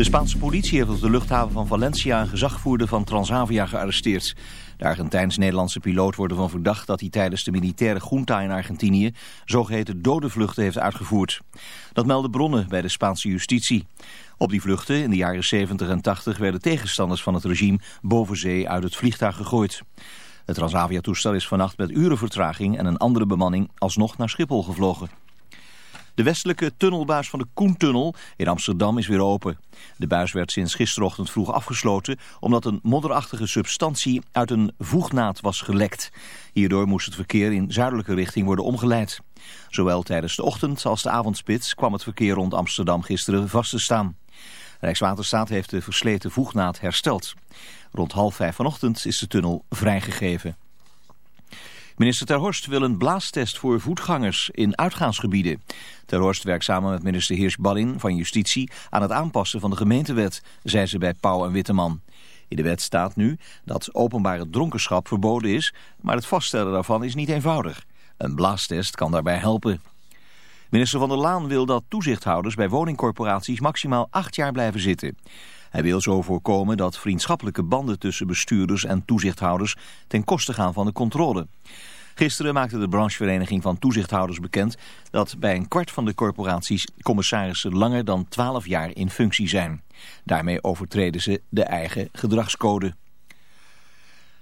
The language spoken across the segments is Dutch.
De Spaanse politie heeft op de luchthaven van Valencia een gezagvoerder van Transavia gearresteerd. De Argentijns-Nederlandse piloot wordt ervan verdacht dat hij tijdens de militaire junta in Argentinië zogeheten dode vluchten heeft uitgevoerd. Dat melden bronnen bij de Spaanse justitie. Op die vluchten in de jaren 70 en 80 werden tegenstanders van het regime boven zee uit het vliegtuig gegooid. Het Transavia-toestel is vannacht met uren vertraging en een andere bemanning alsnog naar Schiphol gevlogen. De westelijke tunnelbuis van de Koentunnel in Amsterdam is weer open. De buis werd sinds gisterochtend vroeg afgesloten omdat een modderachtige substantie uit een voegnaad was gelekt. Hierdoor moest het verkeer in zuidelijke richting worden omgeleid. Zowel tijdens de ochtend als de avondspits kwam het verkeer rond Amsterdam gisteren vast te staan. Rijkswaterstaat heeft de versleten voegnaad hersteld. Rond half vijf vanochtend is de tunnel vrijgegeven. Minister Ter Horst wil een blaastest voor voetgangers in uitgaansgebieden. Ter Horst werkt samen met minister Heers-Ballin van Justitie aan het aanpassen van de gemeentewet, zei ze bij Pauw en Witteman. In de wet staat nu dat openbare dronkenschap verboden is, maar het vaststellen daarvan is niet eenvoudig. Een blaastest kan daarbij helpen. Minister van der Laan wil dat toezichthouders bij woningcorporaties maximaal acht jaar blijven zitten. Hij wil zo voorkomen dat vriendschappelijke banden tussen bestuurders en toezichthouders ten koste gaan van de controle. Gisteren maakte de branchevereniging van toezichthouders bekend dat bij een kwart van de corporaties commissarissen langer dan 12 jaar in functie zijn. Daarmee overtreden ze de eigen gedragscode.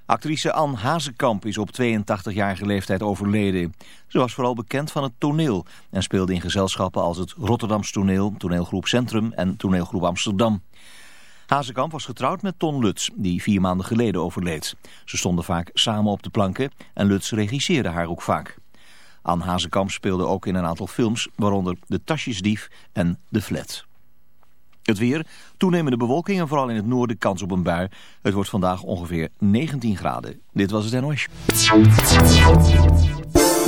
Actrice Anne Hazekamp is op 82-jarige leeftijd overleden. Ze was vooral bekend van het toneel en speelde in gezelschappen als het Rotterdams Toneel, Toneelgroep Centrum en Toneelgroep Amsterdam. Hazekamp was getrouwd met Ton Lutz, die vier maanden geleden overleed. Ze stonden vaak samen op de planken en Lutz regisseerde haar ook vaak. Anne Hazekamp speelde ook in een aantal films, waaronder De Tasjesdief en De Flat. Het weer, toenemende bewolking en vooral in het noorden kans op een bui. Het wordt vandaag ongeveer 19 graden. Dit was het NOS.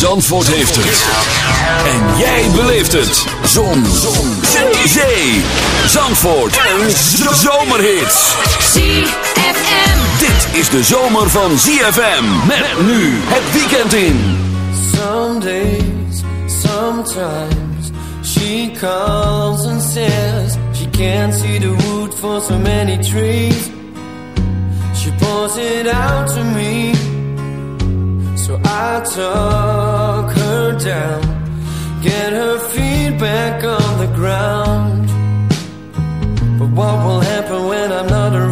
Zandvoort heeft het. En jij beleeft het. Zon. Zon. Zee. Zandvoort. En zomerhits. ZFM. Dit is de zomer van ZFM. Met nu het weekend in. Some days, sometimes she calls and says she can't see the wood for so many trees. She pours it out to me, so I talk her down, get her feet back on the ground. But what will happen when I'm not around?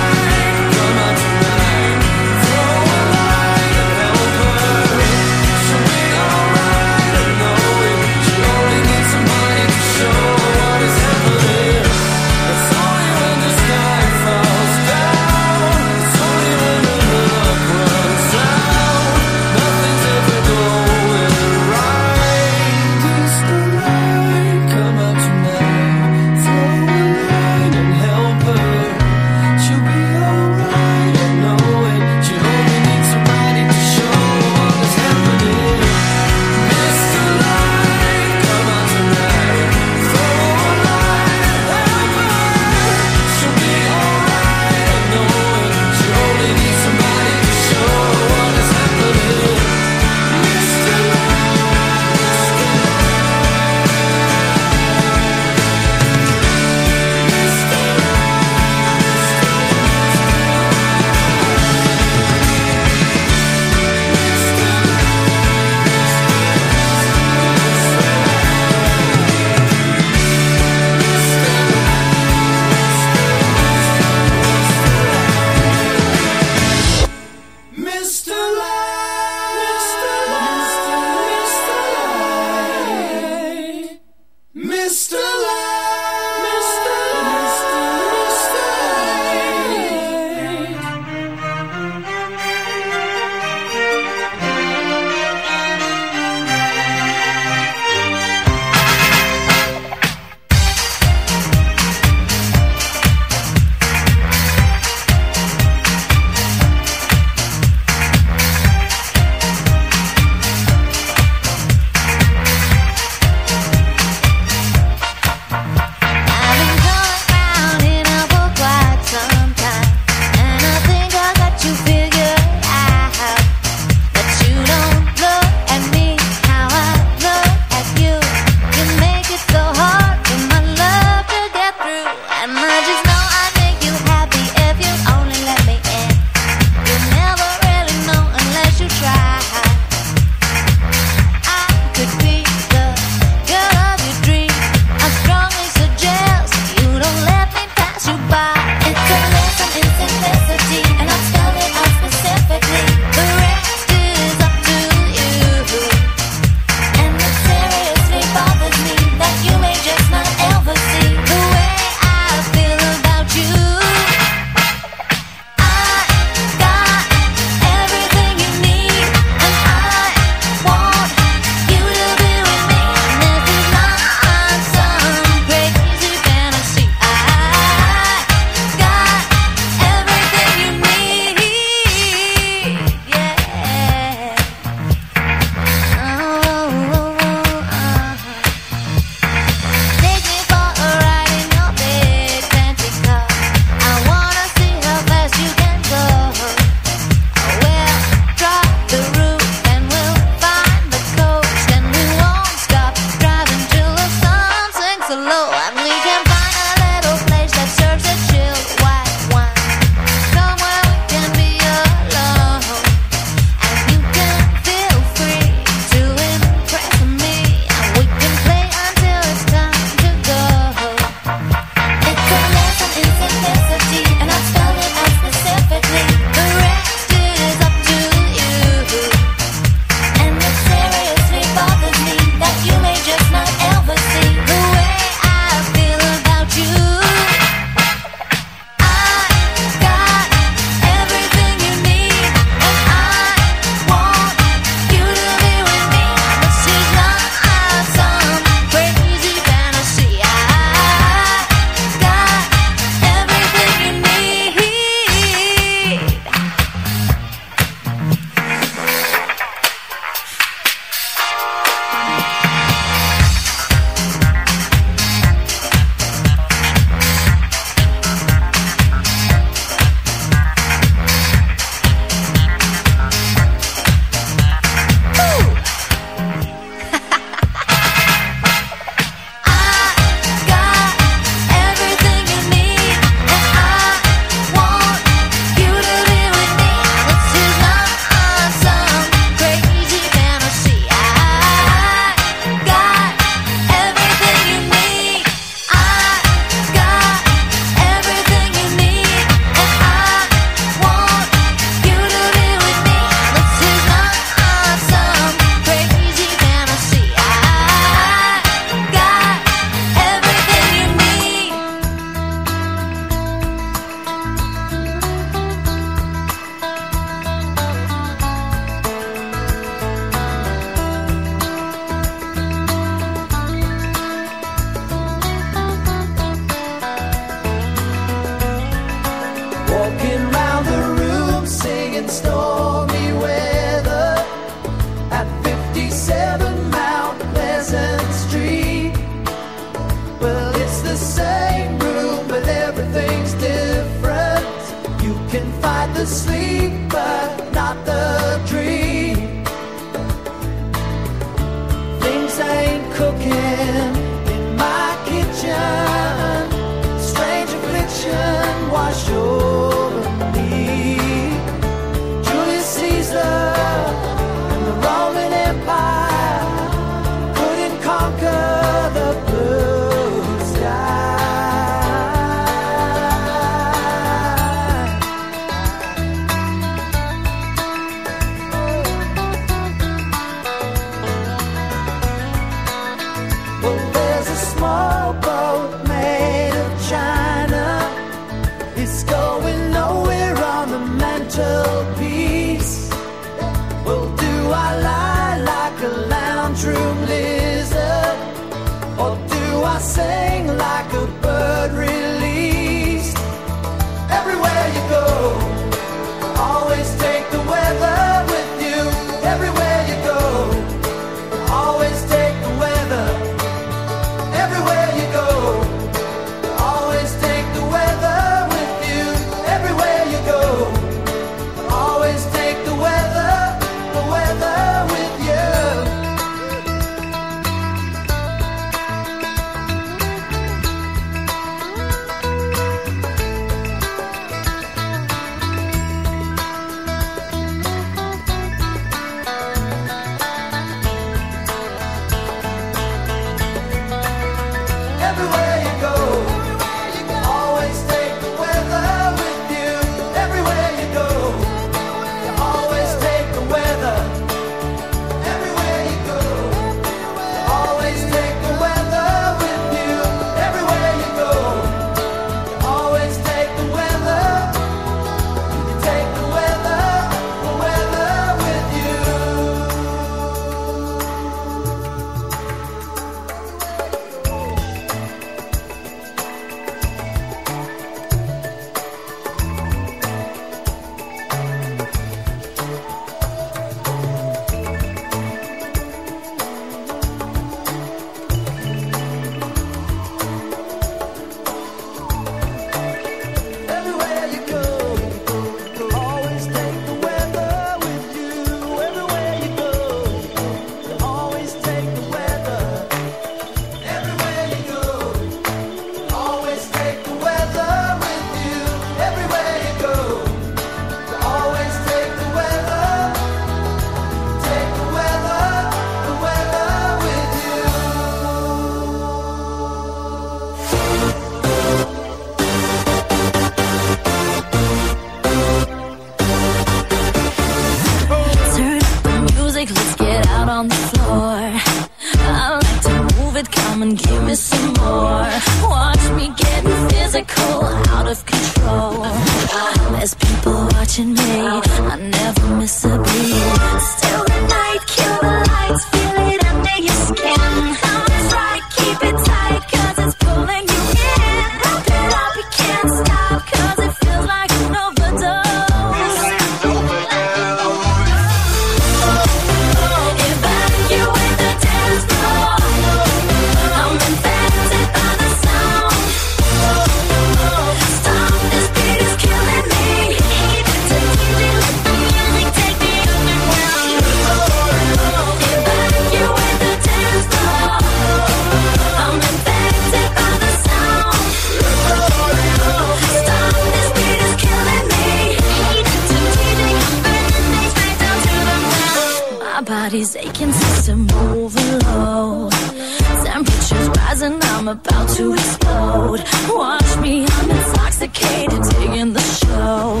sophisticated, taking the show.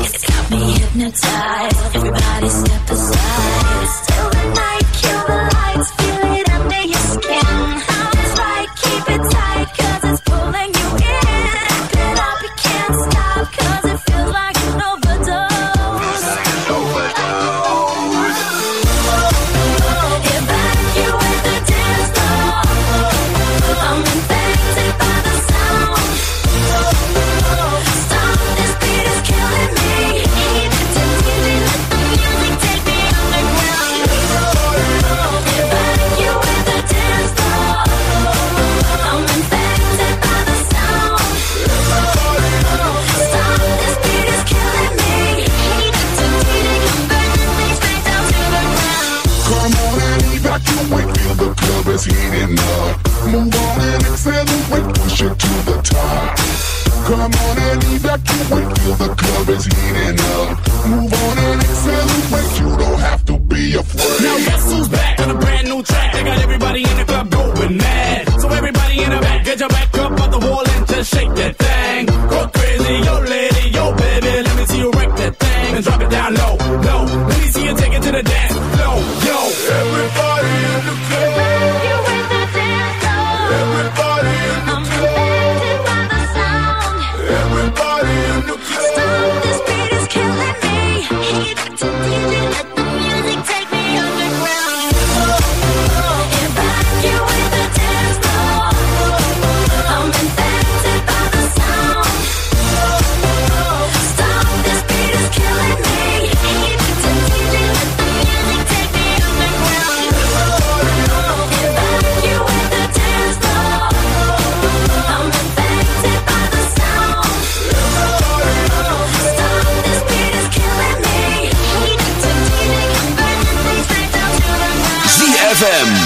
It's got me hypnotized.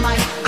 my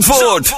Zandvoort.